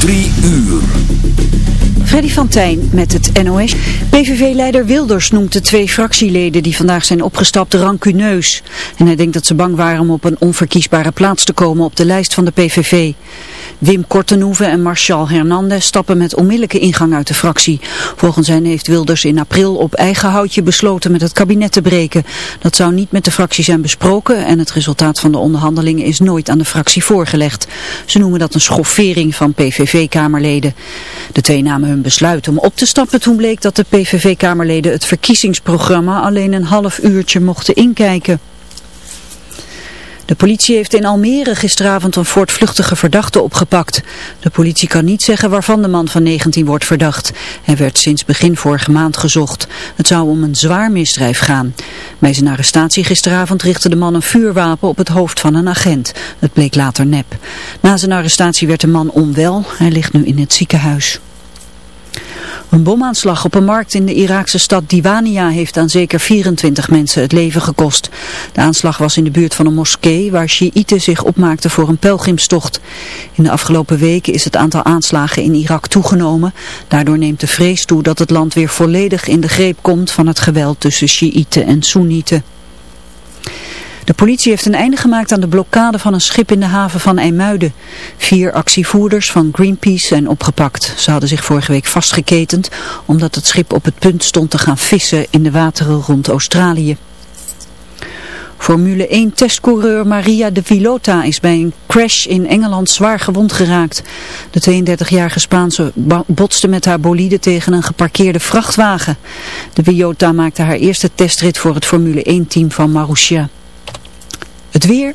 Drie uur. Freddy van Tijn met het NOS. PVV-leider Wilders noemt de twee fractieleden die vandaag zijn opgestapt rancuneus. En hij denkt dat ze bang waren om op een onverkiesbare plaats te komen op de lijst van de PVV. Wim Kortenhoeven en Marshal Hernandez stappen met onmiddellijke ingang uit de fractie. Volgens hen heeft Wilders in april op eigen houtje besloten met het kabinet te breken. Dat zou niet met de fractie zijn besproken en het resultaat van de onderhandelingen is nooit aan de fractie voorgelegd. Ze noemen dat een schoffering van PVV-kamerleden. De twee namen hun besluit om op te stappen toen bleek dat de PVV-kamerleden het verkiezingsprogramma alleen een half uurtje mochten inkijken. De politie heeft in Almere gisteravond een voortvluchtige verdachte opgepakt. De politie kan niet zeggen waarvan de man van 19 wordt verdacht. Hij werd sinds begin vorige maand gezocht. Het zou om een zwaar misdrijf gaan. Bij zijn arrestatie gisteravond richtte de man een vuurwapen op het hoofd van een agent. Het bleek later nep. Na zijn arrestatie werd de man onwel. Hij ligt nu in het ziekenhuis. Een bomaanslag op een markt in de Iraakse stad Diwania heeft aan zeker 24 mensen het leven gekost. De aanslag was in de buurt van een moskee waar Shiiten zich opmaakten voor een pelgrimstocht. In de afgelopen weken is het aantal aanslagen in Irak toegenomen. Daardoor neemt de vrees toe dat het land weer volledig in de greep komt van het geweld tussen Shiiten en Soenieten. De politie heeft een einde gemaakt aan de blokkade van een schip in de haven van IJmuiden. Vier actievoerders van Greenpeace zijn opgepakt. Ze hadden zich vorige week vastgeketend omdat het schip op het punt stond te gaan vissen in de wateren rond Australië. Formule 1 testcoureur Maria de Vilota is bij een crash in Engeland zwaar gewond geraakt. De 32-jarige Spaanse botste met haar bolide tegen een geparkeerde vrachtwagen. De Vilota maakte haar eerste testrit voor het Formule 1 team van Marussia. Het weer.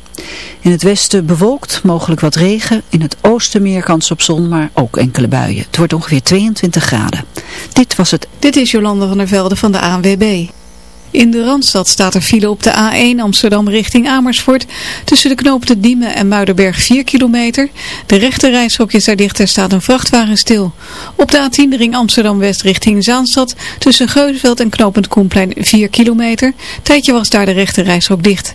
In het westen bewolkt, mogelijk wat regen. In het oosten meer kans op zon, maar ook enkele buien. Het wordt ongeveer 22 graden. Dit was het. Dit is Jolande van der Velde van de ANWB. In de Randstad staat er file op de A1 Amsterdam richting Amersfoort. Tussen de knopen Diemen en Muidenberg 4 kilometer. De rechte reishok is daar dicht, er staat een vrachtwagen stil. Op de A10 de ring Amsterdam-West richting Zaanstad. Tussen Geusveld en knooppunt Koenplein 4 kilometer. Tijdje was daar de rechte reishok dicht.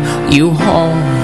you home.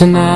tonight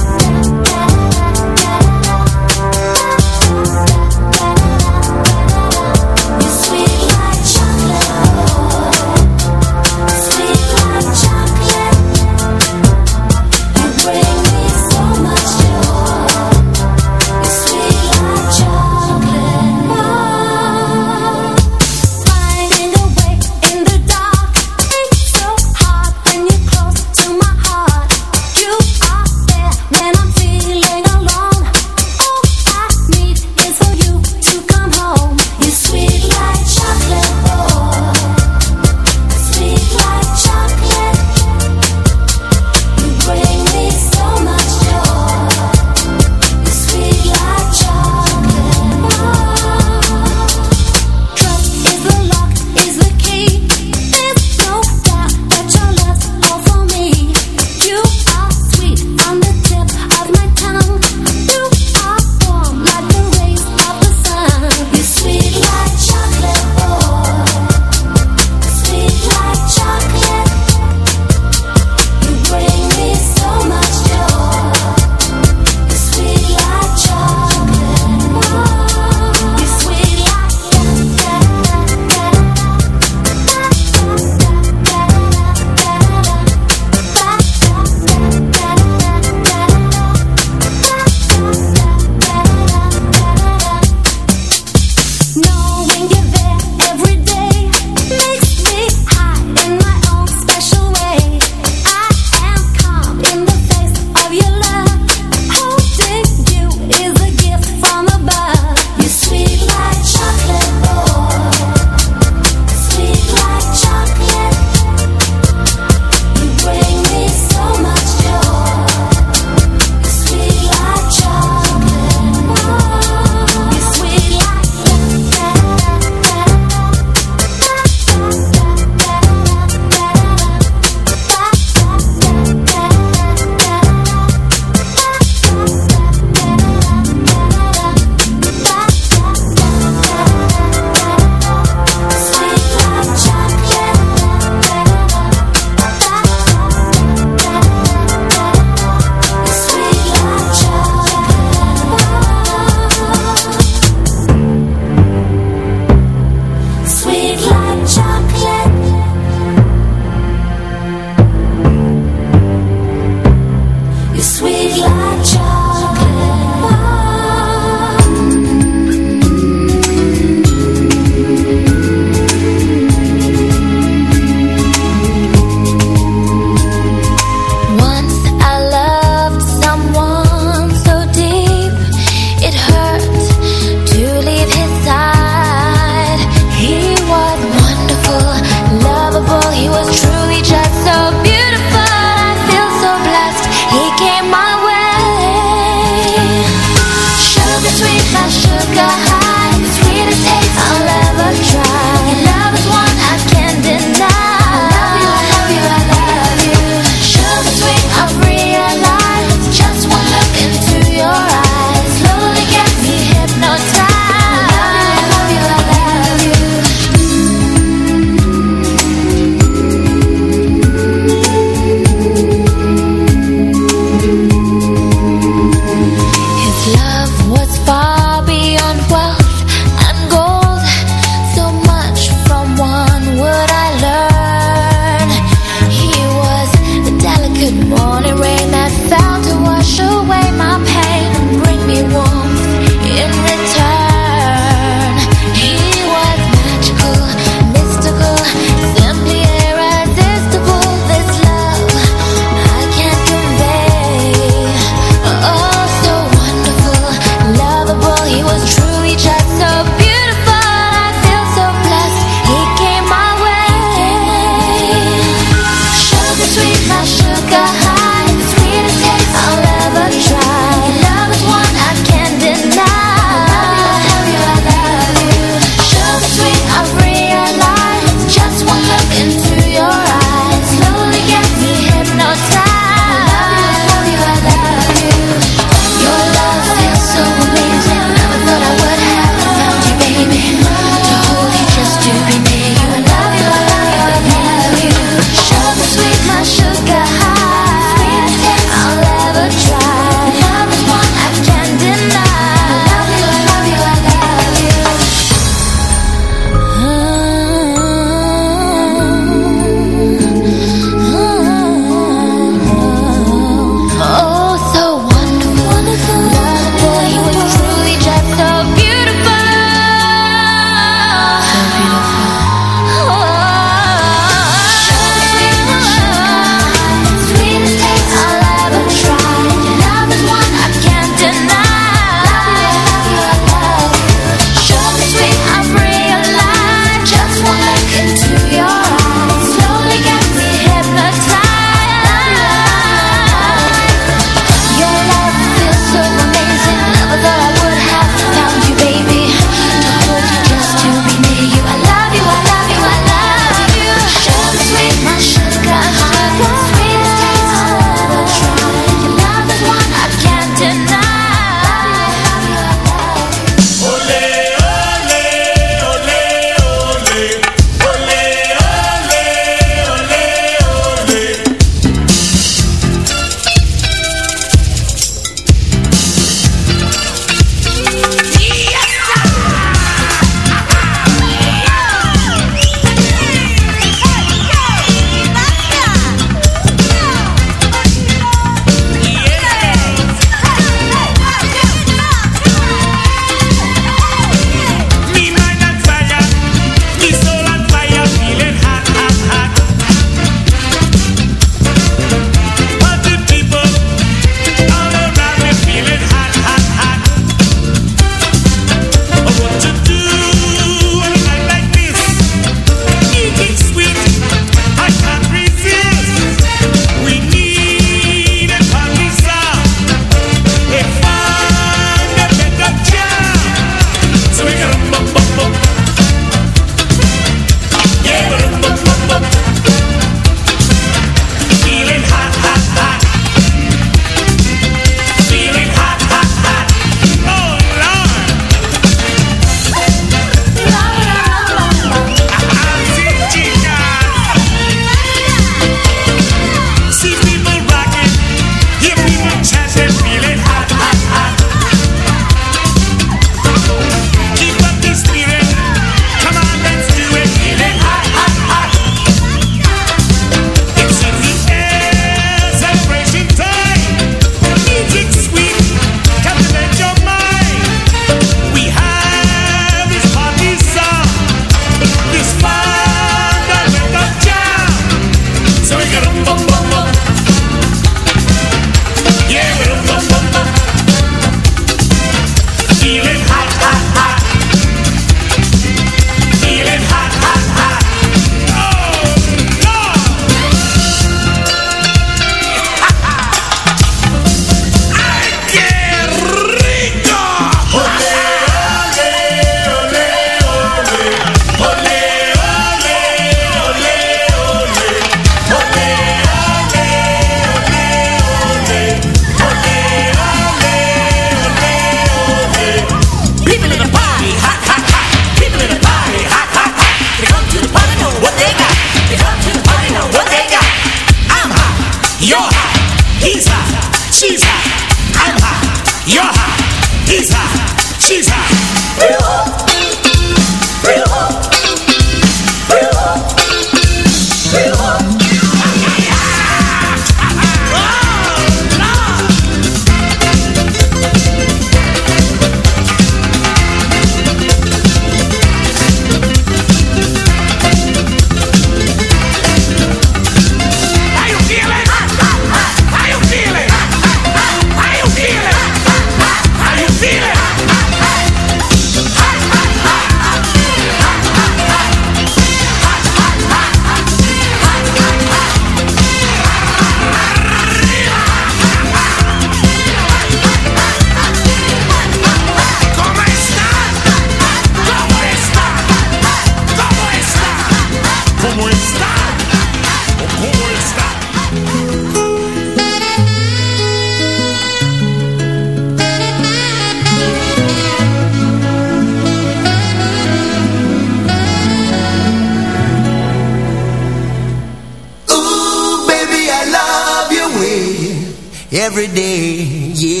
every day. Yeah,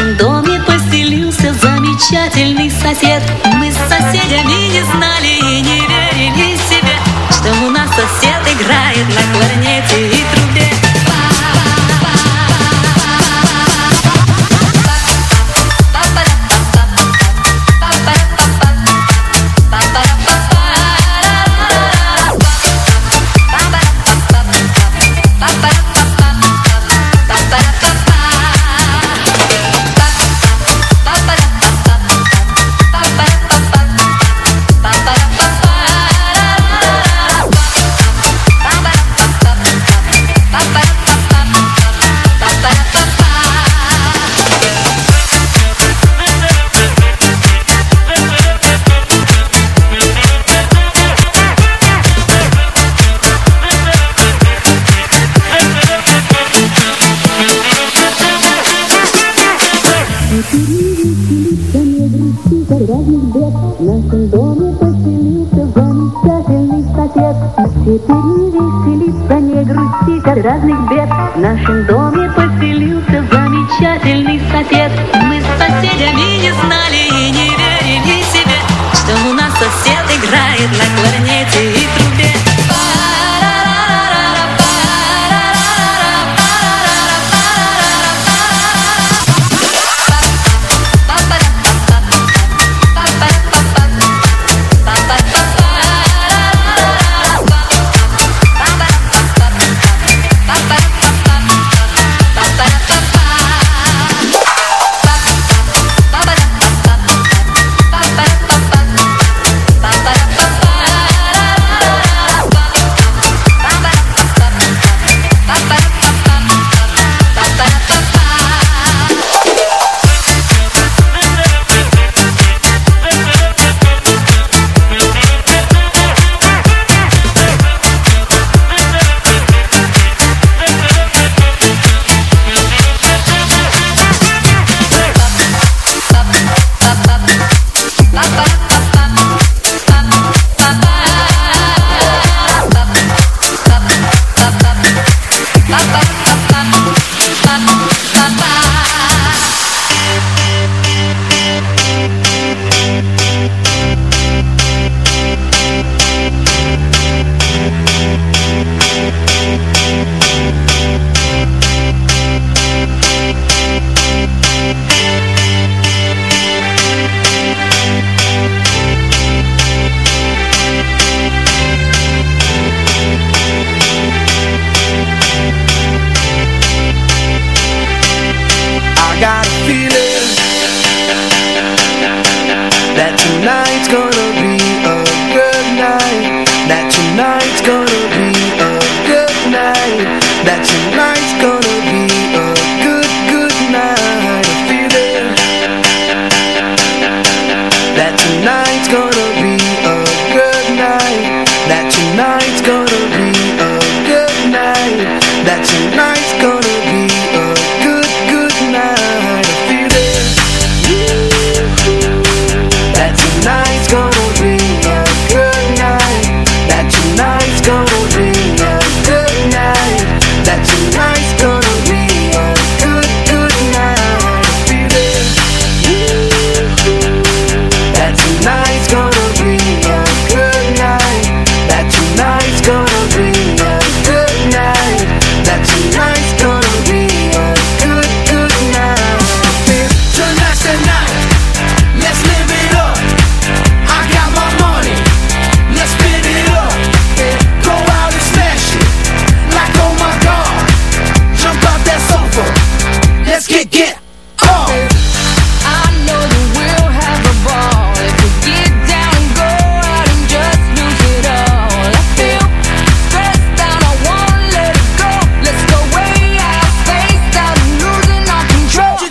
sin. Разных бед. В нашем доме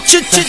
츄츄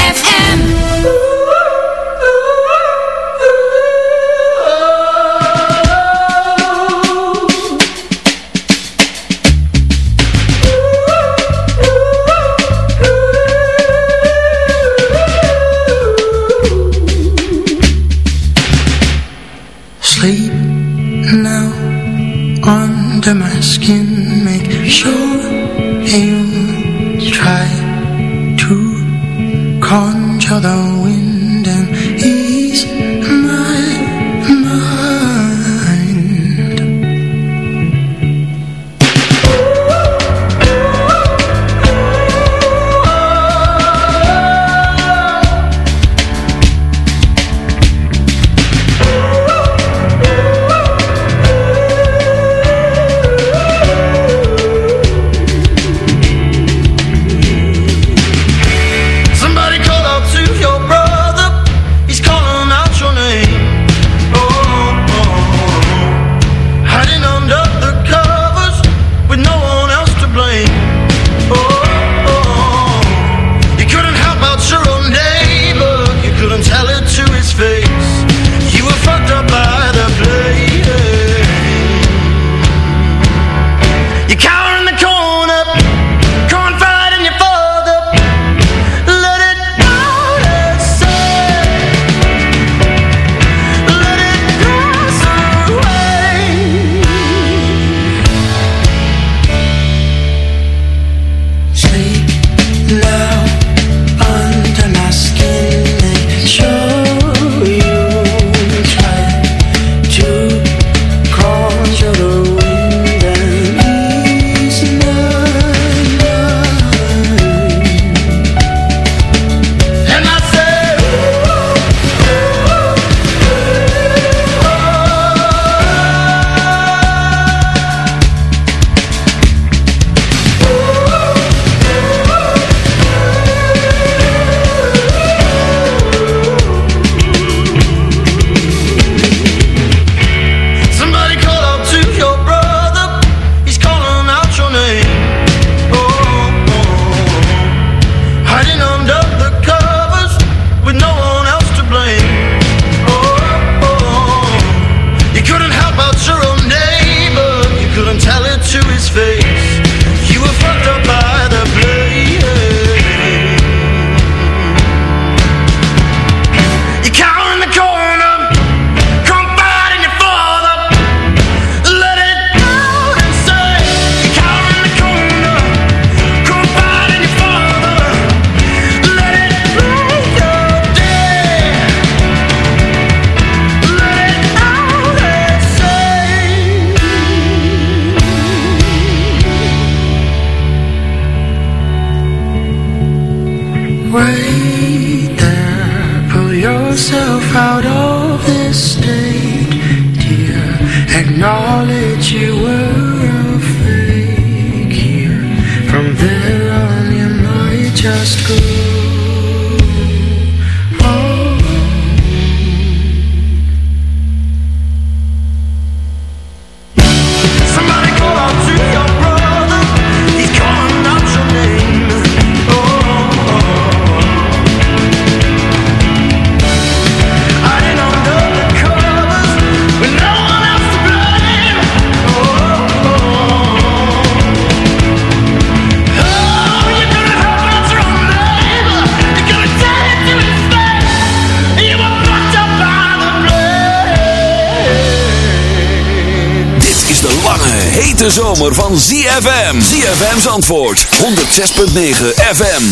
Antwoord 106.9 FM.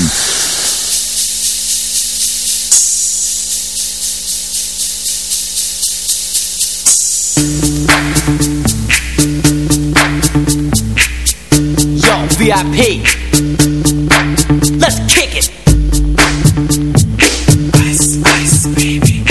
Yo, VIP. Let's kick it. Ice, ice, baby.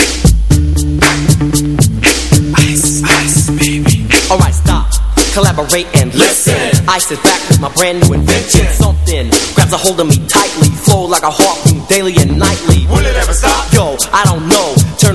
Ice, ice, baby. Alright, stop. Collaborate and listen. Ice is back with my brand new invention. Something grabs a hold of me tightly. Flow like a harpoon daily and nightly. Will it ever stop? Yo, I don't know.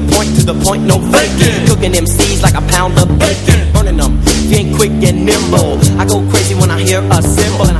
the point, to the point, no faking, cooking MCs like a pound of bacon, burning them. Ain't quick and nimble, I go crazy when I hear a cymbal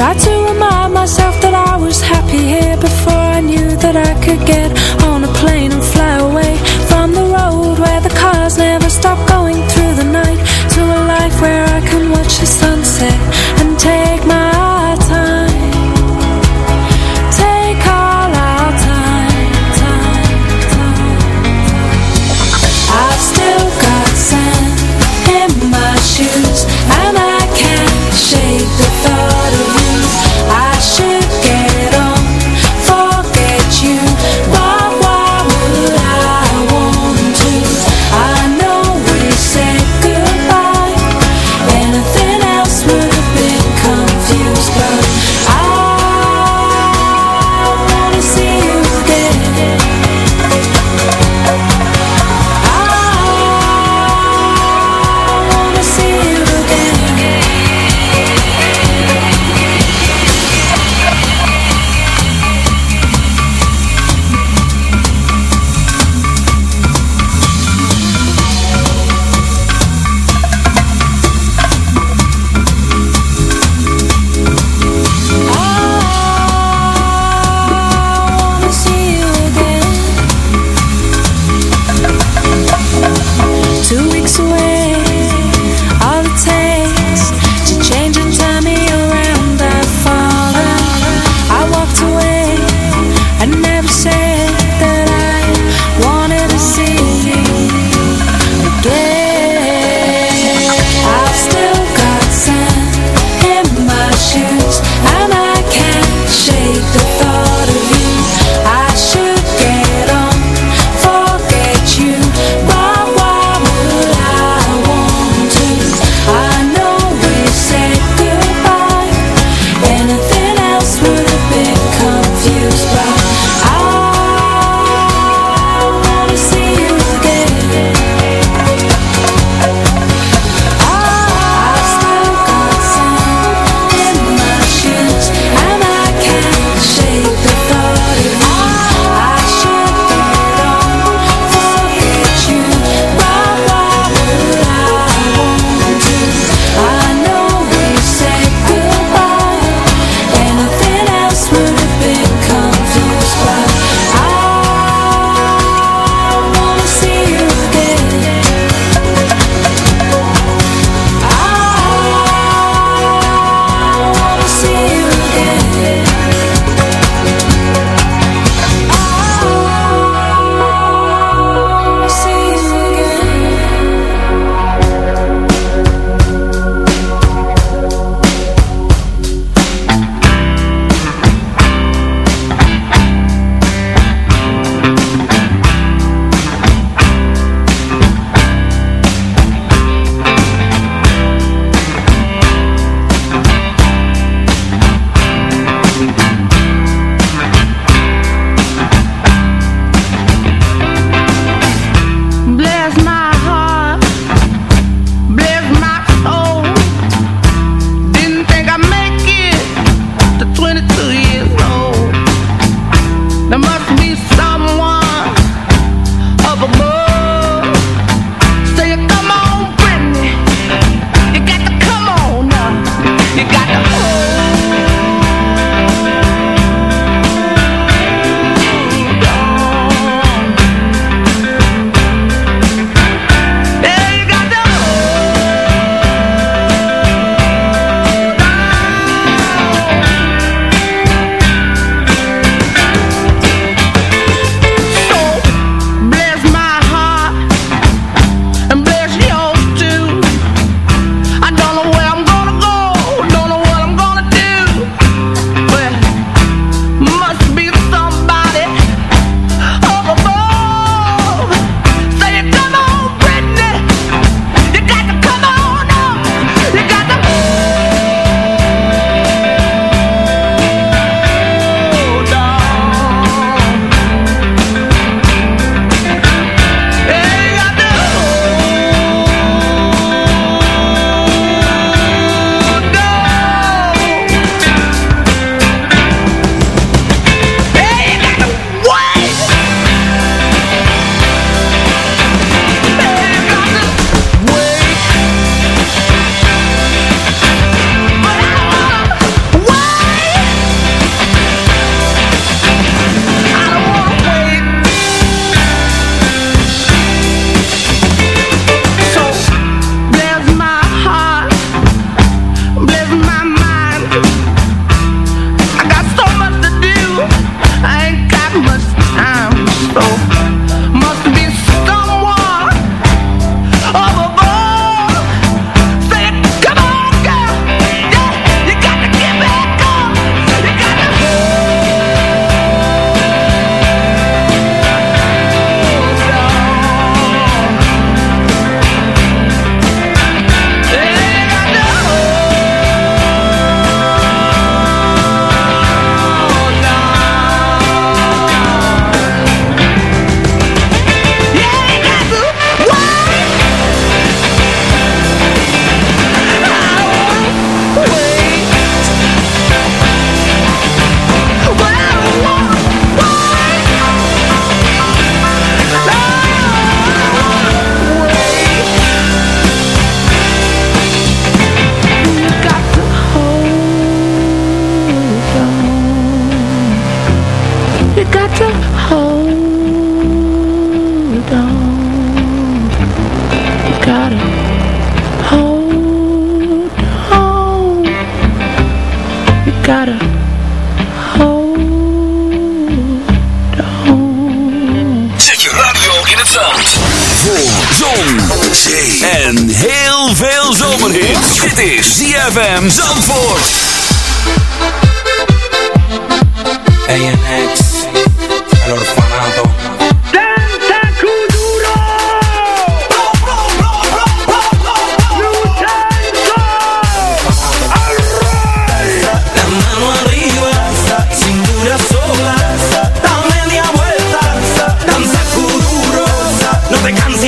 Try to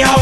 no te